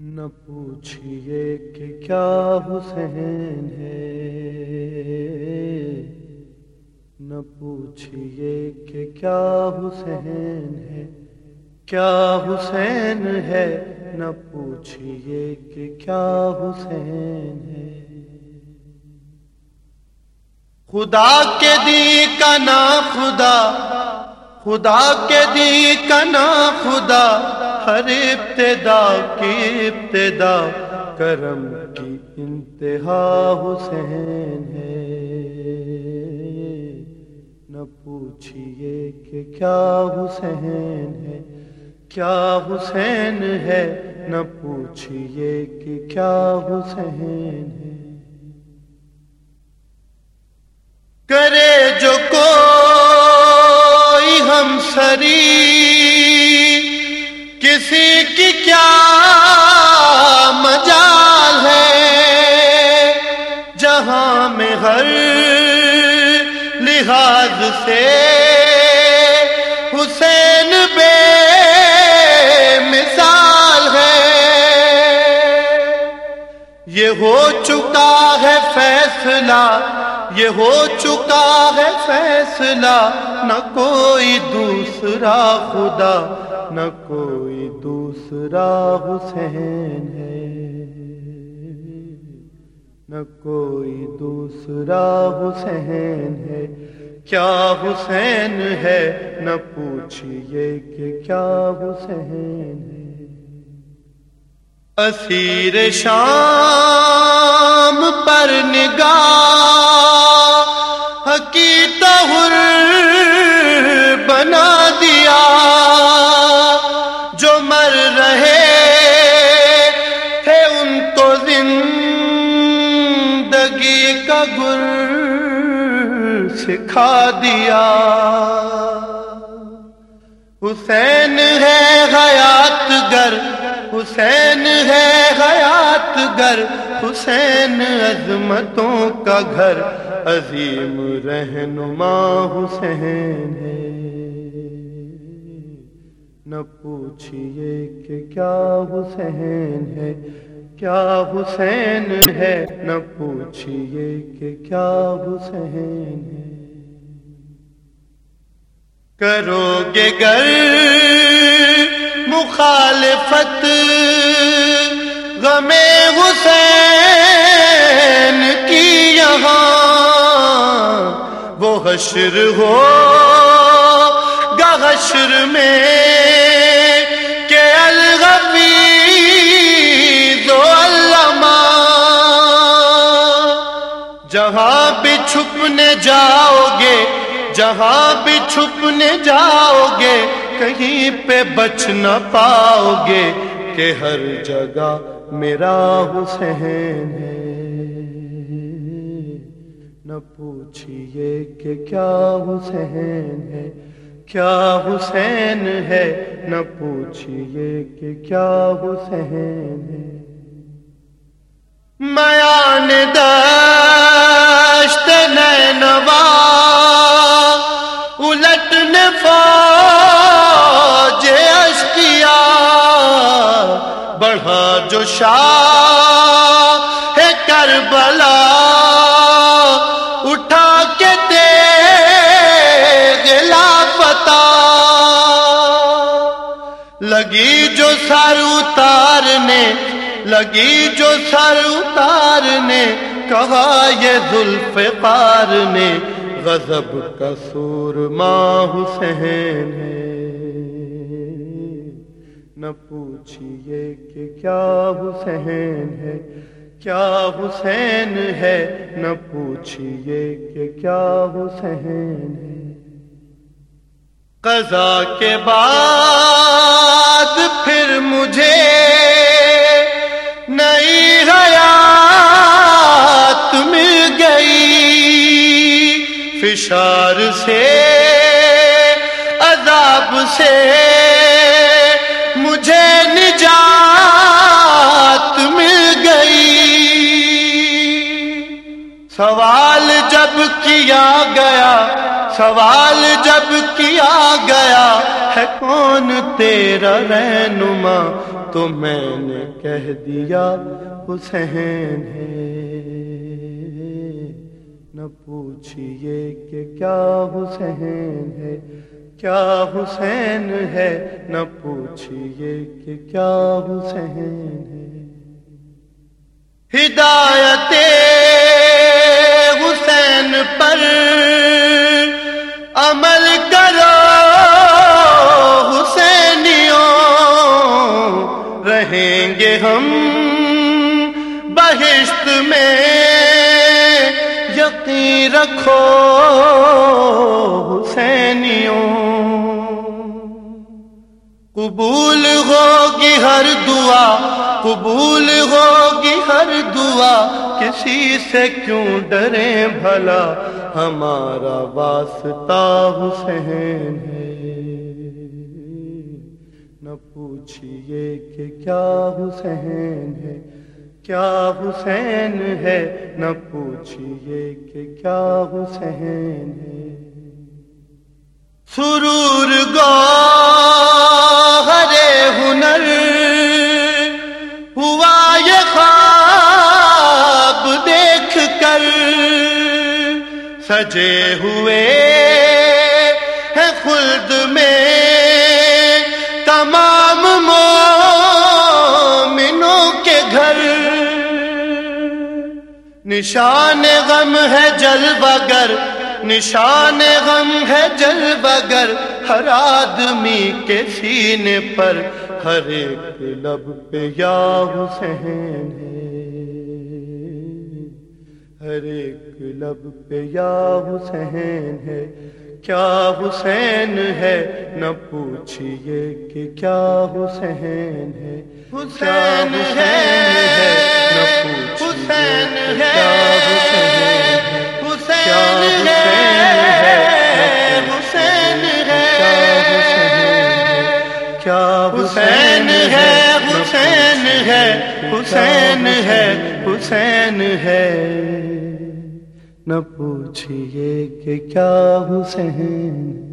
نہ پوچھئے کہ کیا حسین ہے۔ نہ پوچھئے کہ کیا حسین ہے۔ کیا حسین ہے؟ نہ پوچھئے کہ کیا حسین ہے۔ خدا کے دی کا نا خدا خدا کے دی کا نا خدا، ہر ابتدا کی ابتدا، کرم کی انتہا حسین ہے۔ نہ پوچھئے کہ کیا حسین ہے، کیا حسین ہے؟ نہ پوچھئے کہ کیا حسین ہے۔ کرے جو کوئی ہم سری کسی کی کیا مجال ہے؟ جہاں میں ہر لحاظ سے حسین بے مثال ہے۔ یہ ہو چکا ہے فیصلہ، یہ ہو چکا ہے فیصلہ۔ نہ کوئی دوسرا خدا، نہ کوئی دوسرا حسین ہے۔ نہ کوئی دوسرا حسین ہے۔ کیا حسین ہے؟ نہ پوچھئے کہ کیا حسین ہے۔ اسیر شام پر نگاہ سکھا دیا۔ حسین ہے حیات گر، حسین ہے حیات گر۔ حسین عظمتوں کا گھر، عظیم رہنما حسین ہے۔ نہ پوچھئے کہ کیا حسین ہے کیا حسین ہے؟ نہ پوچھئے کہ کیا حسین ہے۔ کرو گے گر مخالفت غم حسین کی یہاں۔ وہ حشر ہو گحشر میں۔ جہاں بھی چھپنے جاؤ گے، جہاں بھی چھپنے جاؤ گے، کہیں پہ بچ نہ پاؤ گے کہ ہر جگہ میرا حسین ہے۔ نہ پوچھئے کہ کیا حسین ہے، کیا حسین ہے؟ نہ پوچھئے کہ کیا حسین ہے۔ میان دشت نینوا۔ الٹنے فوج اشکیا بڑھا جو شاہ ہے کربلا۔ اٹھا کے دے گلا پتا لگی جو سر اتارنے، لگی جو سر اتارنے۔ کہا یہ ذوالفقار نے غضب کا سور ماں حسین ہے۔ نہ پوچھئے کہ کیا حسین ہے، کیا حسین ہے؟ نہ پوچھئے کہ کیا حسین ہے۔ قضا کے بعد پھر مجھے فشار سے، عذاب سے مجھے نجات مل گئی۔ سوال جب کیا گیا، سوال جب کیا گیا، ہے کون تیرا رہنما؟ تو میں نے کہہ دیا، حسین ہے۔ پوچھئے کہ کیا حسین ہے؟ کیا حسین ہے؟ نہ پوچھئے کہ کیا حسین ہے۔ ہدایت حسین پر عمل کرو۔ حسینیوں رہیں گے ہم بہشت میں۔ یقین رکھو حسینیوں۔ قبول ہوگی ہر دعا، قبول ہوگی ہر دعا۔ کسی سے کیوں ڈرے بھلا؟ ہمارا واسطہ حسین ہے۔ نہ پوچھئے کہ کیا حسین ہے۔ کیا حسین ہے؟ نہ پوچھئے کہ کیا حسین ہے۔ سرور گو ہرے ہنر، ہوا یہ خواب دیکھ کر، سجے ہوئے نشان غم ہے جل بگر نشان غم ہے جل بگر ہر آدمی کے سینے پر ہر ایک لب پہ یا حسین ہے۔ ہر ایک لب پہ یا حسین ہے۔ کیا حسین ہے؟ نہ پوچھئے کہ کیا حسین ہے۔ حسین ہے؟ نہ حسین ہے حسین ہے حسین ہے۔ نہ پوچھئے کہ کیا حسین